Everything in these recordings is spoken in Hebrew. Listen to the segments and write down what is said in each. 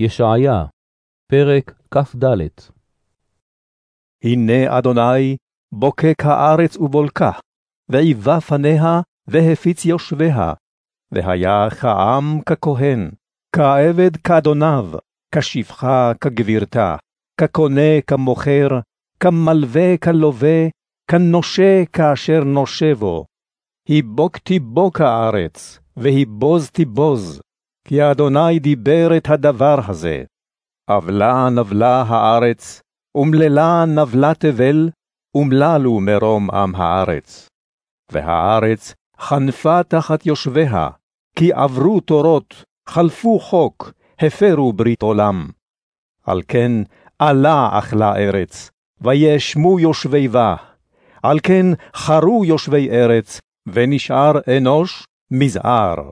ישעיה, פרק כ"ד הנה אדוני בוקק הארץ ובולקה, ועיבה פניה והפיץ יושביה, והיה כעם ככהן, כעבד כאדוניו, כשפחה כגבירתה, כקונה כמוכר, כמלווה כלווה, כנושה כאשר נושה בו. היבוק תיבוק הארץ, והיבוז תיבוז, כי אדוני דיבר את הדבר הזה. אבלה נבלה הארץ, אומללה נבלה תבל, אומללו מרום עם הארץ. והארץ חנפה תחת יושביה, כי עברו תורות, חלפו חוק, הפרו ברית עולם. על כן עלה אכלה ארץ, וישמו יושבי בה. על כן חרו יושבי ארץ, ונשאר אנוש מזער.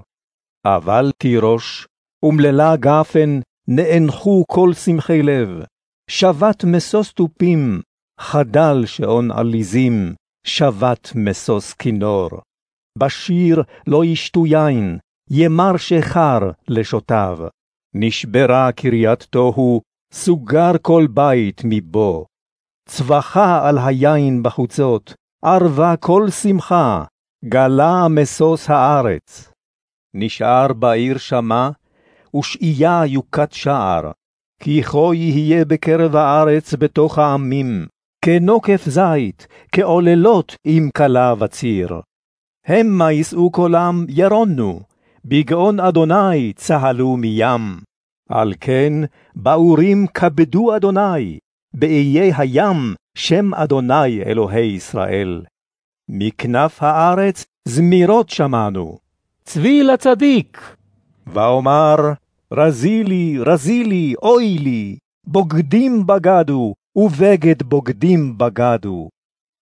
אבל תירוש, אומללה גפן, נאנחו כל שמחי לב. שבת משוש תופים, חדל שעון עליזים, שבת משוש כינור. בשיר לא ישתו יין, ימר שחר לשוטיו. נשברה קריית תוהו, סוגר כל בית מבו. צווחה על היין בחוצות, ערבה כל שמחה, גלה משוש הארץ. נשאר בעיר שמה, ושאייה יוקת שער, כי כה יהיה בקרב הארץ בתוך העמים, כנוקף זית, כעוללות עם כלה וציר. המה יישאו קולם ירונו, בגאון אדוני צהלו מים. על כן באורים כבדו אדוני, באיי הים שם אדוני אלוהי ישראל. מכנף הארץ זמירות שמענו, צבי לצדיק. ואומר, רזי לי, רזי לי, אוי לי, בוגדים בגדו, ובגד בוגדים בגדו.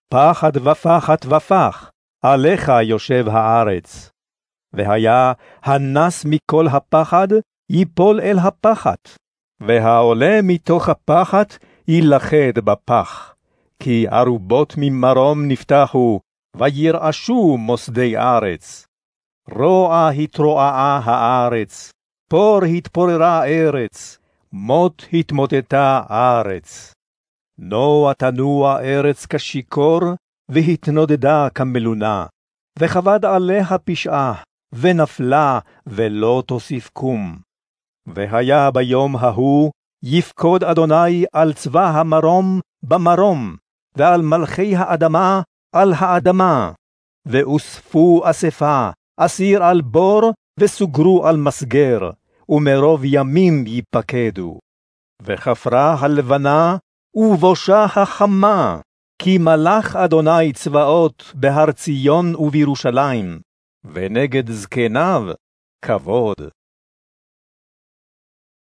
פחד ופחת ופח, עליך יושב הארץ. והיה הנס מכל הפחד, ייפול אל הפחת, והעולה מתוך הפחת, יילכד בפח. כי ערובות ממרום נפתחו, וירעשו מוסדי ארץ. רוע התרועעה הארץ, פור התפוררה ארץ, מות התמוטטה ארץ. נוע תנוע ארץ כשיכור, והתנודדה כמלונה, וכבד עליה פשעה, ונפלה, ולא תוסיף קום. והיה ביום ההוא, יפקוד אדוני על צבא המרום במרום, ועל מלכי האדמה על האדמה. ואוספו אספה, אסיר על בור, וסוגרו על מסגר, ומרוב ימים ייפקדו. וכפרה הלבנה, ובושה החמה, כי מלך אדוני צבאות בהר ציון ובירושלים, ונגד זקניו כבוד.